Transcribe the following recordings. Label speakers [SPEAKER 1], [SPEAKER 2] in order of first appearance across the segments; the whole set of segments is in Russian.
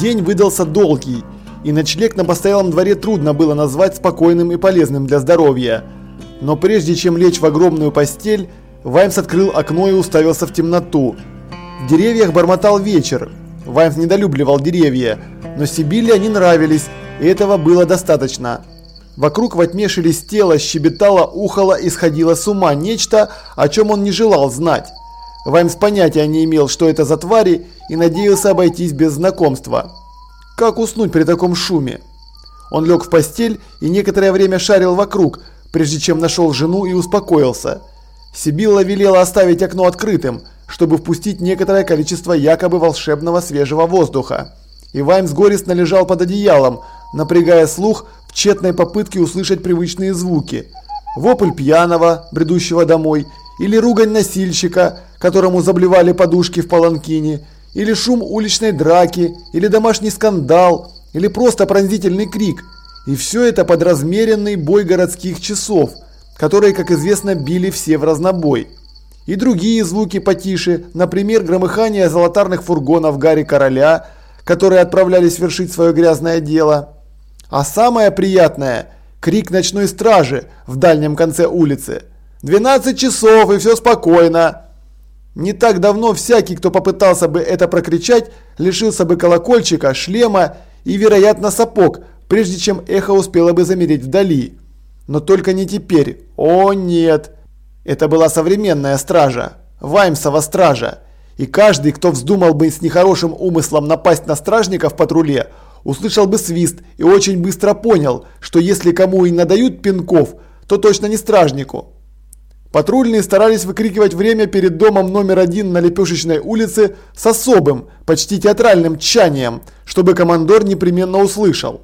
[SPEAKER 1] День выдался долгий, и ночлег на постоялом дворе трудно было назвать спокойным и полезным для здоровья. Но прежде чем лечь в огромную постель, Ваймс открыл окно и уставился в темноту. В деревьях бормотал вечер. Ваймс недолюбливал деревья, но Сибилле они нравились, и этого было достаточно. Вокруг во тьме шелестело, щебетало, ухало и сходило с ума нечто, о чем он не желал знать. Ваймс понятия не имел, что это за твари, и надеялся обойтись без знакомства. Как уснуть при таком шуме? Он лег в постель и некоторое время шарил вокруг, прежде чем нашел жену и успокоился. Сибилла велела оставить окно открытым, чтобы впустить некоторое количество якобы волшебного свежего воздуха. И Ваймс горестно лежал под одеялом, напрягая слух в тщетной попытке услышать привычные звуки. Вопль пьяного, бредущего домой, или ругань носильщика, которому заблевали подушки в паланкине, или шум уличной драки, или домашний скандал, или просто пронзительный крик. И все это под размеренный бой городских часов, которые, как известно, били все в разнобой. И другие звуки потише, например, громыхание золотарных фургонов Гарри Короля, которые отправлялись вершить свое грязное дело. А самое приятное – крик ночной стражи в дальнем конце улицы. «12 часов и все спокойно!» Не так давно всякий, кто попытался бы это прокричать, лишился бы колокольчика, шлема и, вероятно, сапог, прежде чем эхо успело бы замереть вдали. Но только не теперь. О нет! Это была современная стража. Ваймсова стража. И каждый, кто вздумал бы с нехорошим умыслом напасть на стражника в патруле, услышал бы свист и очень быстро понял, что если кому и надают пинков, то точно не стражнику. Патрульные старались выкрикивать время перед домом номер один на Лепешечной улице с особым, почти театральным тчанием, чтобы командор непременно услышал.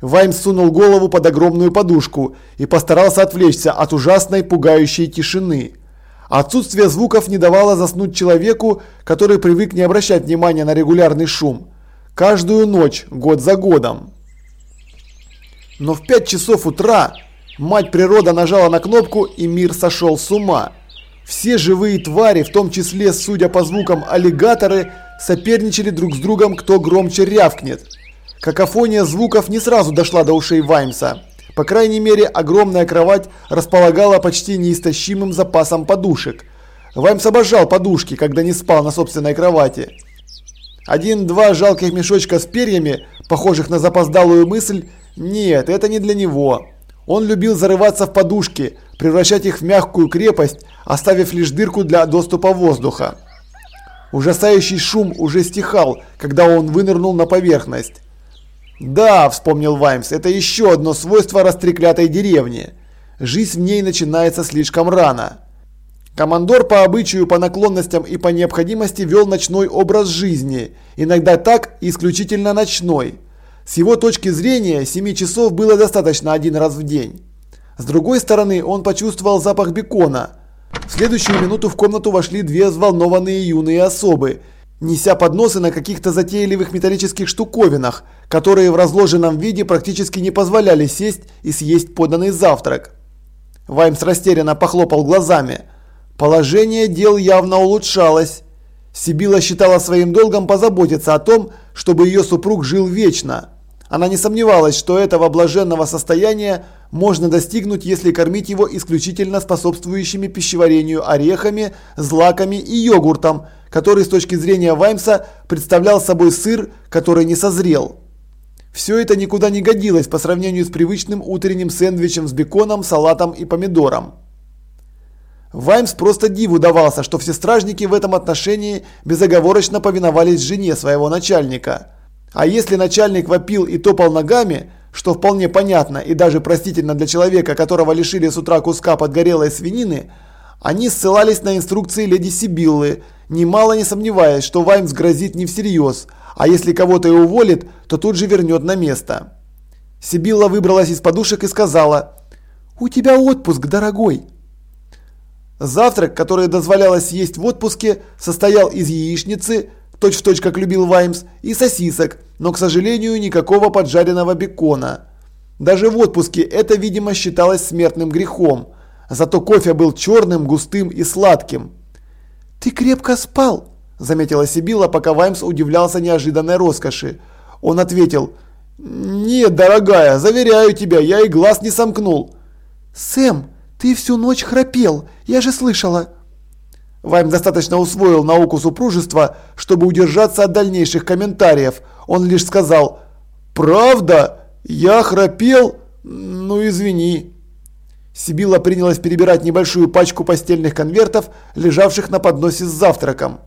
[SPEAKER 1] Ваймс сунул голову под огромную подушку и постарался отвлечься от ужасной пугающей тишины. Отсутствие звуков не давало заснуть человеку, который привык не обращать внимания на регулярный шум. Каждую ночь, год за годом. Но в 5 часов утра Мать природа нажала на кнопку, и мир сошел с ума. Все живые твари, в том числе, судя по звукам, аллигаторы, соперничали друг с другом, кто громче рявкнет. Какофония звуков не сразу дошла до ушей Ваймса. По крайней мере, огромная кровать располагала почти неистощимым запасом подушек. Ваймс обожал подушки, когда не спал на собственной кровати. Один-два жалких мешочка с перьями, похожих на запоздалую мысль, нет, это не для него. Он любил зарываться в подушки, превращать их в мягкую крепость, оставив лишь дырку для доступа воздуха. Ужасающий шум уже стихал, когда он вынырнул на поверхность. «Да», – вспомнил Ваймс, – «это еще одно свойство растреклятой деревни. Жизнь в ней начинается слишком рано». Командор по обычаю, по наклонностям и по необходимости вел ночной образ жизни, иногда так исключительно ночной. С его точки зрения, 7 часов было достаточно один раз в день. С другой стороны, он почувствовал запах бекона. В следующую минуту в комнату вошли две взволнованные юные особы, неся подносы на каких-то затейливых металлических штуковинах, которые в разложенном виде практически не позволяли сесть и съесть поданный завтрак. Ваймс растерянно похлопал глазами. Положение дел явно улучшалось. Сибила считала своим долгом позаботиться о том, чтобы ее супруг жил вечно. Она не сомневалась, что этого блаженного состояния можно достигнуть, если кормить его исключительно способствующими пищеварению орехами, злаками и йогуртом, который с точки зрения Ваймса представлял собой сыр, который не созрел. Все это никуда не годилось по сравнению с привычным утренним сэндвичем с беконом, салатом и помидором. Ваймс просто диву давался, что все стражники в этом отношении безоговорочно повиновались жене своего начальника – а если начальник вопил и топал ногами, что вполне понятно и даже простительно для человека, которого лишили с утра куска подгорелой свинины, они ссылались на инструкции леди Сибиллы, немало не сомневаясь, что Ваймс грозит не всерьез, а если кого-то и уволит, то тут же вернет на место. Сибилла выбралась из подушек и сказала «У тебя отпуск, дорогой». Завтрак, который дозволялось есть в отпуске, состоял из яичницы, точь-в-точь точь, как любил Ваймс, и сосисок, но, к сожалению, никакого поджаренного бекона. Даже в отпуске это, видимо, считалось смертным грехом. Зато кофе был черным, густым и сладким. «Ты крепко спал?» – заметила Сибила, пока Ваймс удивлялся неожиданной роскоши. Он ответил, «Нет, дорогая, заверяю тебя, я и глаз не сомкнул».
[SPEAKER 2] «Сэм, ты всю ночь храпел, я же слышала».
[SPEAKER 1] Вайм достаточно усвоил науку супружества, чтобы удержаться от дальнейших комментариев. Он лишь сказал «Правда? Я храпел? Ну извини». Сибила принялась перебирать небольшую пачку постельных конвертов, лежавших на подносе с завтраком.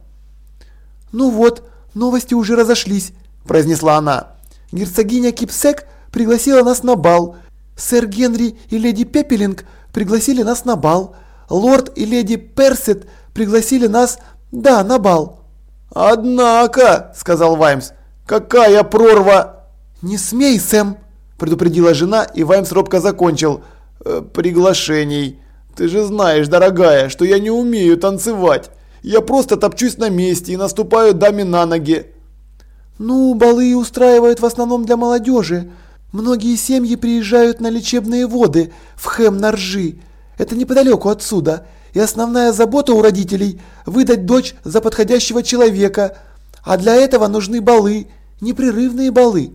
[SPEAKER 2] «Ну вот, новости уже разошлись», – произнесла она. «Герцогиня Кипсек пригласила нас на бал. Сэр Генри и леди Пепелинг пригласили нас на бал. Лорд и леди Персет пригласили нас, да, на бал».
[SPEAKER 1] «Однако», – сказал Ваймс, – «какая прорва!»
[SPEAKER 2] «Не смей, Сэм!» – предупредила жена, и Ваймс робко закончил.
[SPEAKER 1] «Э, «Приглашений. Ты же знаешь, дорогая, что я не умею танцевать. Я просто топчусь на месте и наступаю даме на ноги».
[SPEAKER 2] «Ну, балы устраивают в основном для молодежи. Многие семьи приезжают на лечебные воды в Хэм-Наржи. Это неподалеку отсюда. И основная забота у родителей – выдать дочь за подходящего человека. А для этого нужны балы, непрерывные балы».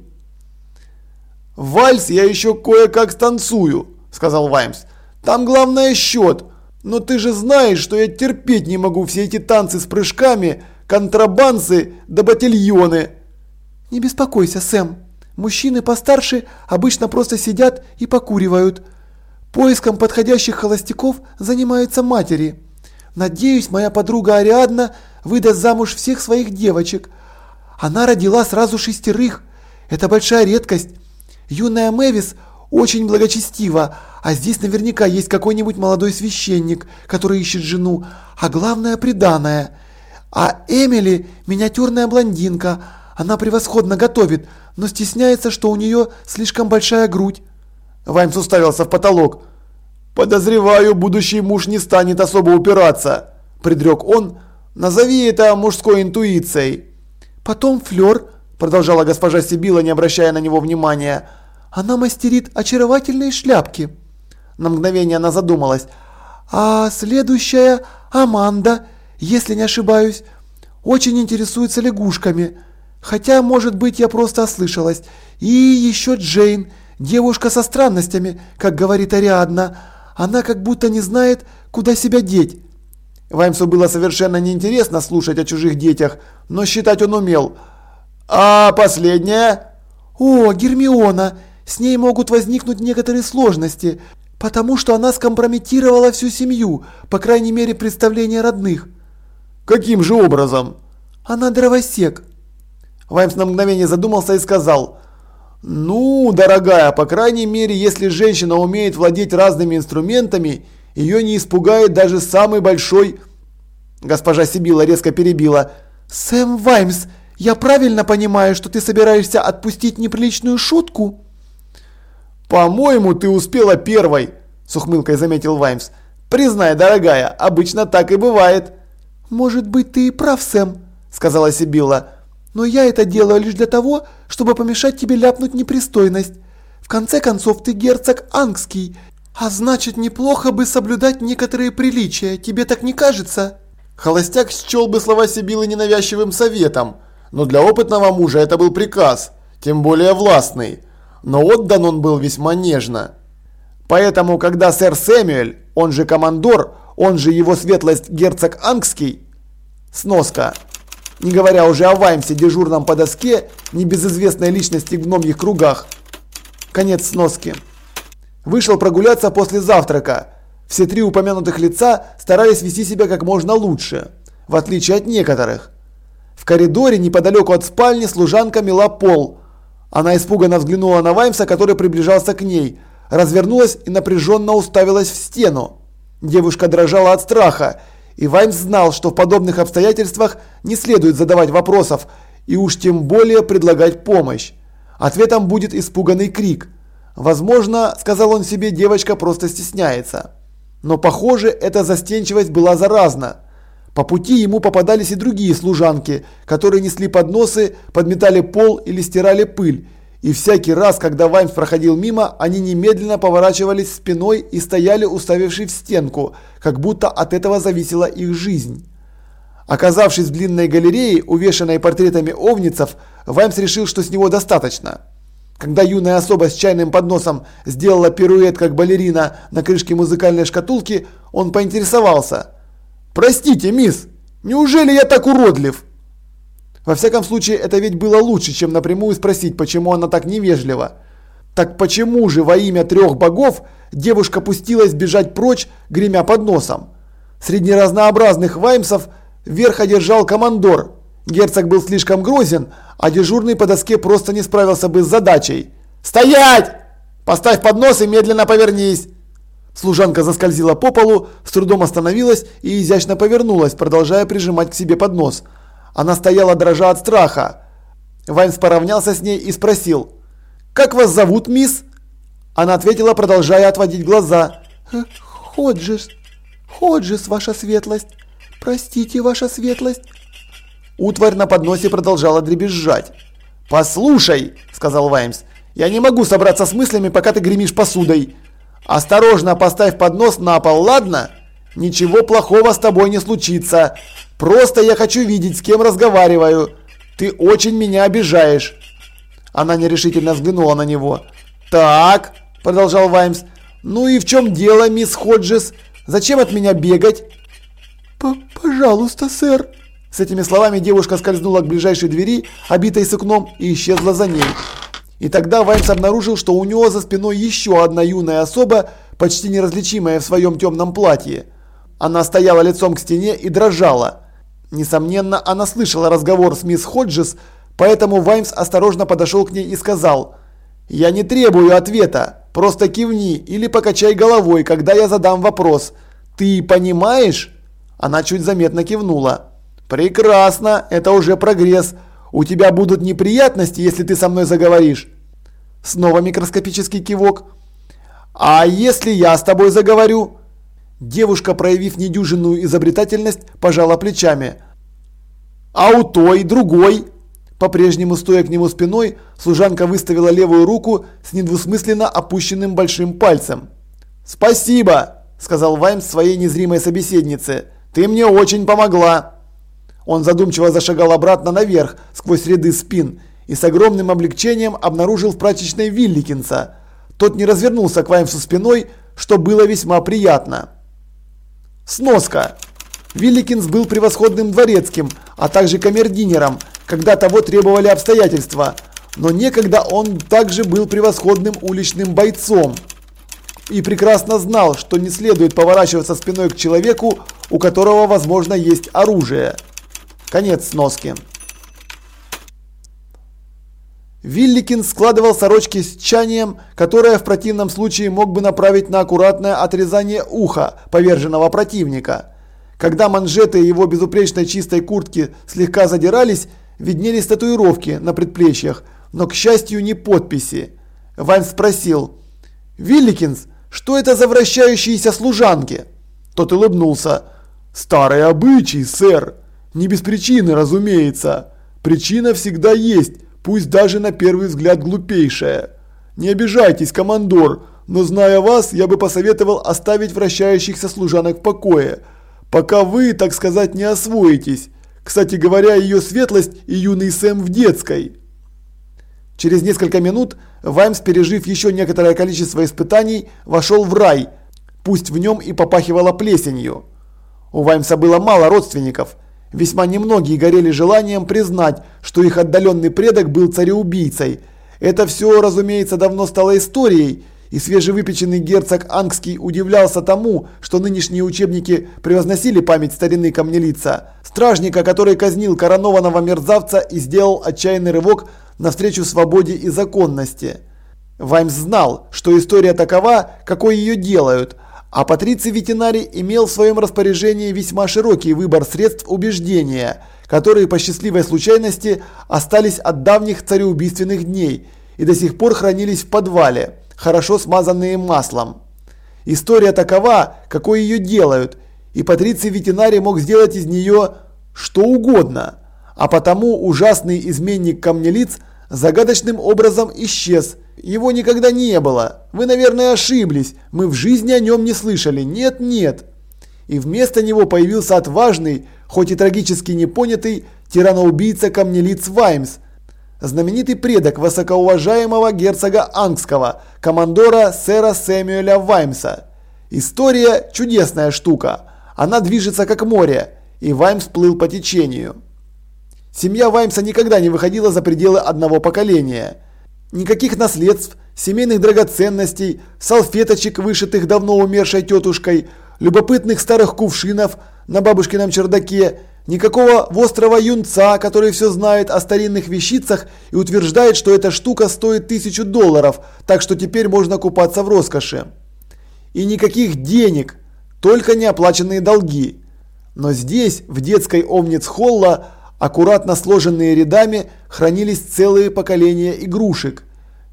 [SPEAKER 1] «Вальс я еще кое-как станцую», – сказал Ваймс. «Там главное счет. Но ты же знаешь, что я терпеть не могу все эти танцы с прыжками, контрабансы да ботильоны.
[SPEAKER 2] Не беспокойся, Сэм. Мужчины постарше обычно просто сидят и покуривают. Поиском подходящих холостяков занимаются матери. Надеюсь, моя подруга Ариадна выдаст замуж всех своих девочек. Она родила сразу шестерых. Это большая редкость. Юная Мэвис очень благочестива, а здесь наверняка есть какой-нибудь молодой священник, который ищет жену, а главное приданое. А Эмили миниатюрная блондинка, она превосходно готовит, но стесняется, что у нее слишком большая грудь.
[SPEAKER 1] Ваймс уставился в потолок. «Подозреваю, будущий муж не станет особо упираться», – предрек он. «Назови это мужской интуицией».
[SPEAKER 2] «Потом Флёр», – продолжала госпожа Сибила, не обращая на него внимания, – она мастерит очаровательные шляпки. На мгновение она задумалась. А следующая Аманда, если не ошибаюсь, очень интересуется лягушками. Хотя, может быть, я просто ослышалась. И еще Джейн, девушка со странностями, как говорит Ариадна. Она как будто не знает, куда себя деть.
[SPEAKER 1] Ваймсу было совершенно неинтересно слушать о чужих детях, но считать он умел. «А последняя?»
[SPEAKER 2] «О, Гермиона! С ней могут возникнуть некоторые сложности, потому что она скомпрометировала всю семью, по крайней мере представление родных.
[SPEAKER 1] Каким же образом?
[SPEAKER 2] Она дровосек.
[SPEAKER 1] Ваймс на мгновение задумался и сказал, «Ну, дорогая, по крайней мере, если женщина умеет владеть разными инструментами, ее не испугает даже самый большой...» Госпожа Сибила резко перебила.
[SPEAKER 2] «Сэм Ваймс, я правильно понимаю, что ты собираешься отпустить неприличную шутку?»
[SPEAKER 1] «По-моему, ты успела первой», – с ухмылкой заметил Ваймс. «Признай, дорогая, обычно так и бывает».
[SPEAKER 2] «Может быть, ты и прав, Сэм», – сказала Сибилла. «Но я это делаю лишь для того, чтобы помешать тебе ляпнуть непристойность. В конце концов, ты герцог Ангский, а значит, неплохо бы соблюдать некоторые приличия, тебе так не кажется?»
[SPEAKER 1] Холостяк счел бы слова Сибилы ненавязчивым советом, но для опытного мужа это был приказ, тем более властный но отдан он был весьма нежно. Поэтому, когда сэр Сэмюэль, он же командор, он же его светлость герцог Ангский, сноска, не говоря уже о Ваймсе, дежурном по доске, небезызвестной личности в гномьих кругах, конец сноски, вышел прогуляться после завтрака. Все три упомянутых лица старались вести себя как можно лучше, в отличие от некоторых. В коридоре неподалеку от спальни служанка мела пол – она испуганно взглянула на Ваймса, который приближался к ней, развернулась и напряженно уставилась в стену. Девушка дрожала от страха, и Ваймс знал, что в подобных обстоятельствах не следует задавать вопросов и уж тем более предлагать помощь. Ответом будет испуганный крик. Возможно, сказал он себе, девочка просто стесняется. Но похоже, эта застенчивость была заразна. По пути ему попадались и другие служанки, которые несли подносы, подметали пол или стирали пыль. И всякий раз, когда Ваймс проходил мимо, они немедленно поворачивались спиной и стояли, уставившись в стенку, как будто от этого зависела их жизнь. Оказавшись в длинной галерее, увешанной портретами овницев, Ваймс решил, что с него достаточно. Когда юная особа с чайным подносом сделала пируэт как балерина на крышке музыкальной шкатулки, он поинтересовался. «Простите, мисс, неужели я так уродлив?» Во всяком случае, это ведь было лучше, чем напрямую спросить, почему она так невежлива. Так почему же во имя трех богов девушка пустилась бежать прочь, гремя под носом? Среди разнообразных ваймсов верх одержал командор. Герцог был слишком грозен, а дежурный по доске просто не справился бы с задачей. «Стоять! Поставь поднос и медленно повернись!» Служанка заскользила по полу, с трудом остановилась и изящно повернулась, продолжая прижимать к себе поднос. Она стояла дрожа от страха. Ваймс поравнялся с ней и спросил. «Как вас зовут, мисс?» Она ответила, продолжая отводить глаза.
[SPEAKER 2] «Ходжес, Ходжес, ваша светлость. Простите, ваша светлость».
[SPEAKER 1] Утварь на подносе продолжала дребезжать. «Послушай», – сказал Ваймс, – «я не могу собраться с мыслями, пока ты гремишь посудой. Осторожно поставь поднос на пол, ладно? Ничего плохого с тобой не случится. Просто я хочу видеть, с кем разговариваю. Ты очень меня обижаешь». Она нерешительно взглянула на него. «Так», – продолжал Ваймс, – «ну и в чем дело, мисс Ходжес? Зачем от меня бегать?»
[SPEAKER 2] «Пожалуйста, сэр»,
[SPEAKER 1] с этими словами девушка скользнула к ближайшей двери, обитой сукном, и исчезла за ней. И тогда Ваймс обнаружил, что у него за спиной еще одна юная особа, почти неразличимая в своем темном платье. Она стояла лицом к стене и дрожала. Несомненно, она слышала разговор с мисс Ходжес, поэтому Ваймс осторожно подошел к ней и сказал «Я не требую ответа, просто кивни или покачай головой, когда я задам вопрос. Ты понимаешь?» Она чуть заметно кивнула. «Прекрасно, это уже прогресс. У тебя будут неприятности, если ты со мной заговоришь». Снова микроскопический кивок. «А если я с тобой заговорю?» Девушка, проявив недюжинную изобретательность, пожала плечами. «А у той, другой?» По-прежнему стоя к нему спиной, служанка выставила левую руку с недвусмысленно опущенным большим пальцем. «Спасибо!» – сказал Ваймс своей незримой собеседнице. «Ты мне очень помогла!» Он задумчиво зашагал обратно наверх, сквозь ряды спин, и с огромным облегчением обнаружил в прачечной Вилликинса. Тот не развернулся к Ваймсу спиной, что было весьма приятно. Сноска. Вилликинс был превосходным дворецким, а также камердинером, когда того требовали обстоятельства, но некогда он также был превосходным уличным бойцом и прекрасно знал, что не следует поворачиваться спиной к человеку, у которого, возможно, есть оружие. Конец сноски. Вилликин складывал сорочки с чанием, которое в противном случае мог бы направить на аккуратное отрезание уха поверженного противника. Когда манжеты его безупречной чистой куртки слегка задирались, виднелись татуировки на предплечьях, но, к счастью, не подписи. Вайн спросил, «Вилликинс, что это за вращающиеся служанки?» Тот улыбнулся, «Старый обычай, сэр». Не без причины, разумеется. Причина всегда есть, пусть даже на первый взгляд глупейшая. Не обижайтесь, командор, но зная вас, я бы посоветовал оставить вращающихся служанок в покое, пока вы, так сказать, не освоитесь. Кстати говоря, ее светлость и юный Сэм в детской. Через несколько минут Ваймс, пережив еще некоторое количество испытаний, вошел в рай, пусть в нем и попахивало плесенью. У Ваймса было мало родственников – Весьма немногие горели желанием признать, что их отдаленный предок был цареубийцей. Это все, разумеется, давно стало историей, и свежевыпеченный герцог Ангский удивлялся тому, что нынешние учебники превозносили память старины камнелица, стражника, который казнил коронованного мерзавца и сделал отчаянный рывок навстречу свободе и законности. Ваймс знал, что история такова, какой ее делают – а Патриций Ветинари имел в своем распоряжении весьма широкий выбор средств убеждения, которые по счастливой случайности остались от давних цареубийственных дней и до сих пор хранились в подвале, хорошо смазанные маслом. История такова, какой ее делают, и Патриций Ветинари мог сделать из нее что угодно, а потому ужасный изменник камнелиц загадочным образом исчез – его никогда не было. Вы, наверное, ошиблись. Мы в жизни о нем не слышали. Нет, нет. И вместо него появился отважный, хоть и трагически непонятый, тираноубийца камнелиц Ваймс, знаменитый предок высокоуважаемого герцога Ангского, командора сэра Сэмюэля Ваймса. История – чудесная штука. Она движется как море, и Ваймс плыл по течению. Семья Ваймса никогда не выходила за пределы одного поколения. Никаких наследств, семейных драгоценностей, салфеточек, вышитых давно умершей тетушкой, любопытных старых кувшинов на бабушкином чердаке, никакого острого юнца, который все знает о старинных вещицах и утверждает, что эта штука стоит тысячу долларов, так что теперь можно купаться в роскоши. И никаких денег, только неоплаченные долги. Но здесь, в детской Омниц-Холла, аккуратно сложенные рядами, хранились целые поколения игрушек.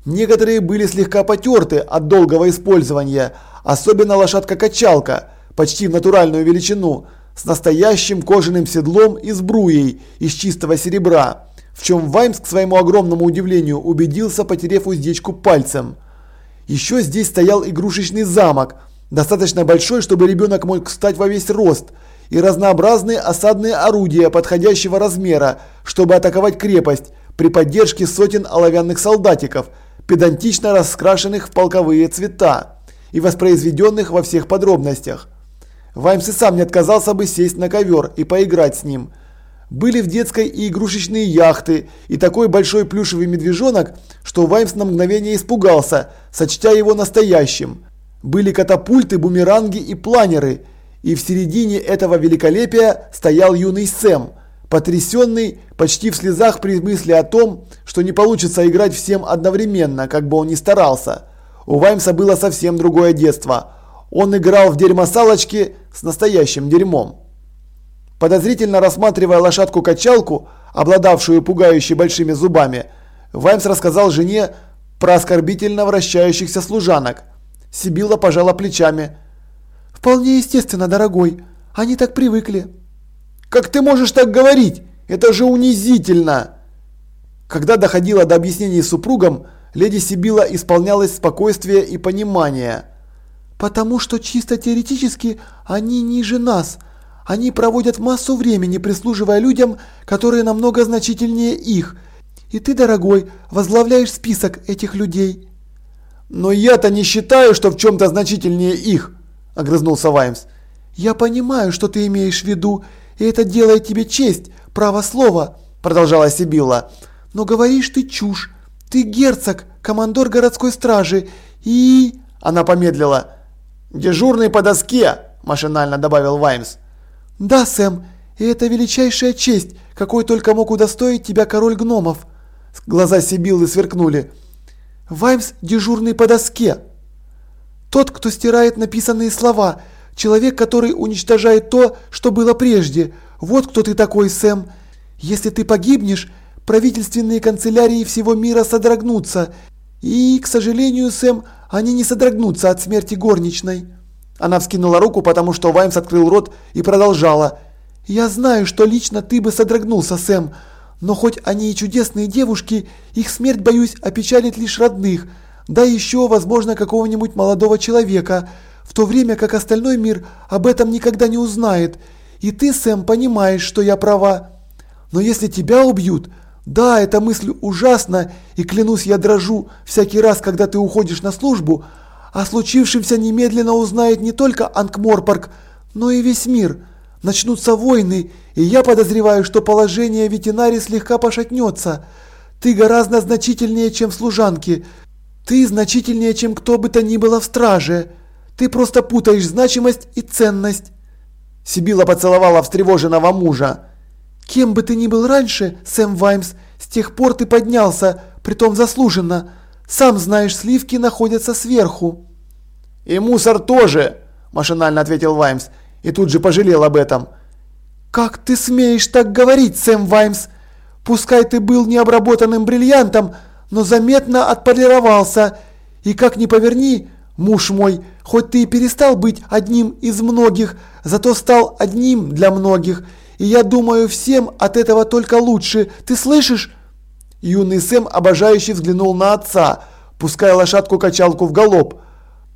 [SPEAKER 1] Некоторые были слегка потерты от долгого использования, особенно лошадка-качалка, почти в натуральную величину, с настоящим кожаным седлом и сбруей из чистого серебра, в чем Ваймс, к своему огромному удивлению, убедился, потеряв уздечку пальцем. Еще здесь стоял игрушечный замок, достаточно большой, чтобы ребенок мог встать во весь рост – и разнообразные осадные орудия подходящего размера, чтобы атаковать крепость при поддержке сотен оловянных солдатиков, педантично раскрашенных в полковые цвета и воспроизведенных во всех подробностях. Ваймс и сам не отказался бы сесть на ковер и поиграть с ним. Были в детской и игрушечные яхты, и такой большой плюшевый медвежонок, что Ваймс на мгновение испугался, сочтя его настоящим. Были катапульты, бумеранги и планеры – и в середине этого великолепия стоял юный Сэм, потрясенный, почти в слезах при мысли о том, что не получится играть всем одновременно, как бы он ни старался. У Ваймса было совсем другое детство. Он играл в дерьмосалочки с настоящим дерьмом. Подозрительно рассматривая лошадку-качалку, обладавшую пугающе большими зубами, Ваймс рассказал жене про оскорбительно вращающихся служанок. Сибила пожала плечами –
[SPEAKER 2] «Вполне естественно, дорогой. Они так привыкли».
[SPEAKER 1] «Как ты можешь так говорить? Это же унизительно!» Когда доходило до объяснений с супругом, леди Сибила исполнялась спокойствия и понимания.
[SPEAKER 2] «Потому что чисто теоретически они ниже нас. Они проводят массу времени, прислуживая людям, которые намного значительнее их. И ты, дорогой, возглавляешь список этих людей».
[SPEAKER 1] «Но я-то не считаю, что в чем-то значительнее их», – огрызнулся Ваймс.
[SPEAKER 2] «Я понимаю, что ты имеешь в виду, и это делает тебе честь, право слова», – продолжала Сибилла. «Но говоришь ты чушь. Ты герцог, командор городской стражи, и...»
[SPEAKER 1] Она помедлила. «Дежурный по доске», – машинально добавил Ваймс.
[SPEAKER 2] «Да, Сэм, и это величайшая честь, какой только мог удостоить тебя король гномов». Глаза Сибиллы сверкнули. «Ваймс дежурный по доске», тот, кто стирает написанные слова. Человек, который уничтожает то, что было прежде. Вот кто ты такой, Сэм. Если ты погибнешь, правительственные канцелярии всего мира содрогнутся. И, к сожалению, Сэм, они не содрогнутся от смерти горничной. Она вскинула руку, потому что Ваймс открыл рот и продолжала. «Я знаю, что лично ты бы содрогнулся, Сэм, но хоть они и чудесные девушки, их смерть, боюсь, опечалит лишь родных да еще, возможно, какого-нибудь молодого человека, в то время как остальной мир об этом никогда не узнает. И ты, Сэм, понимаешь, что я права. Но если тебя убьют, да, эта мысль ужасна, и клянусь, я дрожу всякий раз, когда ты уходишь на службу, о случившемся немедленно узнает не только Анкморпорг, но и весь мир. Начнутся войны, и я подозреваю, что положение ветеринари слегка пошатнется. Ты гораздо значительнее, чем служанки, ты значительнее, чем кто бы то ни было в страже. Ты просто путаешь значимость и ценность. Сибила поцеловала встревоженного мужа. Кем бы ты ни был раньше, Сэм Ваймс, с тех пор ты поднялся, притом заслуженно. Сам знаешь, сливки находятся сверху. И мусор тоже, машинально ответил Ваймс и тут же пожалел об этом. Как ты смеешь так говорить, Сэм Ваймс? Пускай ты был необработанным бриллиантом, но заметно отполировался. И как ни поверни, муж мой, хоть ты и перестал быть одним из многих, зато стал одним для многих. И я думаю, всем от этого только лучше. Ты слышишь? Юный Сэм обожающе взглянул на отца, пуская лошадку-качалку в галоп.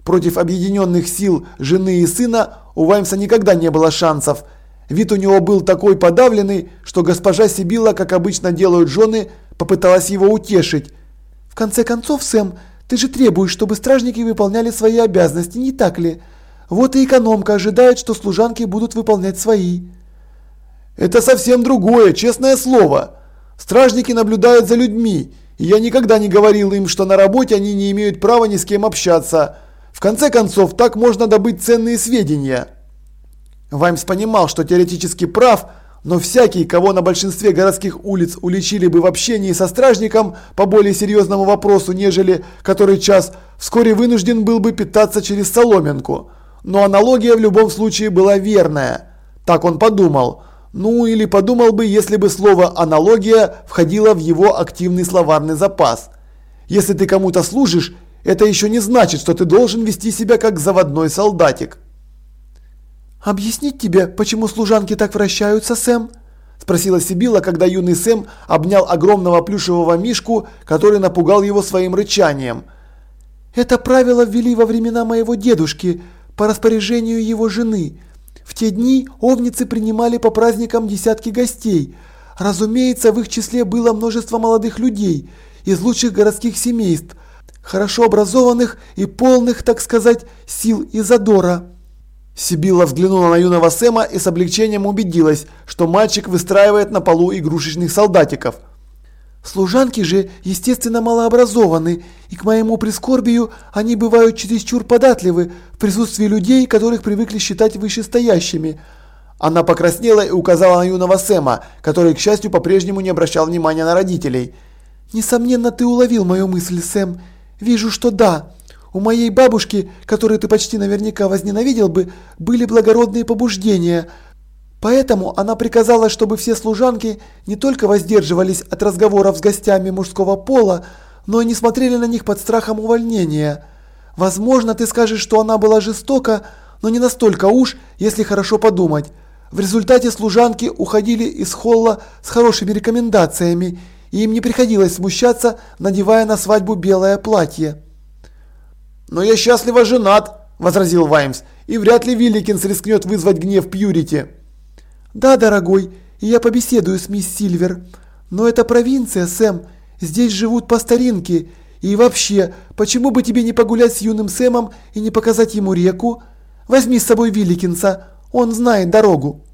[SPEAKER 2] Против объединенных сил жены и сына у Ваймса никогда не было шансов.
[SPEAKER 1] Вид у него был такой подавленный, что госпожа Сибила, как обычно делают жены, попыталась его утешить.
[SPEAKER 2] «В конце концов, Сэм, ты же требуешь, чтобы стражники выполняли свои обязанности, не так ли? Вот и экономка ожидает, что служанки будут выполнять свои».
[SPEAKER 1] «Это совсем другое, честное слово. Стражники наблюдают за людьми, и я никогда не говорил им, что на работе они не имеют права ни с кем общаться. В конце концов, так можно добыть ценные сведения». Ваймс понимал, что теоретически прав, но всякий, кого на большинстве городских улиц уличили бы в общении со стражником по более серьезному вопросу, нежели который час, вскоре вынужден был бы питаться через соломинку. Но аналогия в любом случае была верная. Так он подумал. Ну или подумал бы, если бы слово «аналогия» входило в его активный словарный запас. Если ты кому-то служишь, это еще не значит, что ты должен вести себя как заводной солдатик.
[SPEAKER 2] «Объяснить тебе, почему служанки так вращаются, Сэм?» – спросила Сибила, когда юный Сэм обнял огромного плюшевого мишку, который напугал его своим рычанием. «Это правило ввели во времена моего дедушки по распоряжению его жены. В те дни овницы принимали по праздникам десятки гостей. Разумеется, в их числе было множество молодых людей из лучших городских семейств, хорошо образованных и полных, так сказать, сил и задора».
[SPEAKER 1] Сибилла взглянула на юного Сэма и с облегчением убедилась, что мальчик выстраивает на полу игрушечных солдатиков.
[SPEAKER 2] Служанки же, естественно, малообразованы, и к моему прискорбию они бывают чересчур податливы в присутствии людей, которых привыкли считать вышестоящими.
[SPEAKER 1] Она покраснела и указала на юного Сэма, который, к счастью, по-прежнему не обращал внимания на родителей.
[SPEAKER 2] «Несомненно, ты уловил мою мысль, Сэм. Вижу, что да. У моей бабушки, которую ты почти наверняка возненавидел бы, были благородные побуждения. Поэтому она приказала, чтобы все служанки не только воздерживались от разговоров с гостями мужского пола, но и не смотрели на них под страхом увольнения. Возможно, ты скажешь, что она была жестока, но не настолько уж, если хорошо подумать. В результате служанки уходили из холла с хорошими рекомендациями, и им не приходилось смущаться, надевая на свадьбу белое платье.
[SPEAKER 1] «Но я счастливо женат», – возразил Ваймс, – «и вряд ли Вилликинс рискнет вызвать гнев Пьюрити».
[SPEAKER 2] «Да, дорогой, и я побеседую с мисс Сильвер. Но это провинция, Сэм. Здесь живут по старинке. И вообще, почему бы тебе не погулять с юным Сэмом и не показать ему реку? Возьми с собой Вилликинса, он знает дорогу».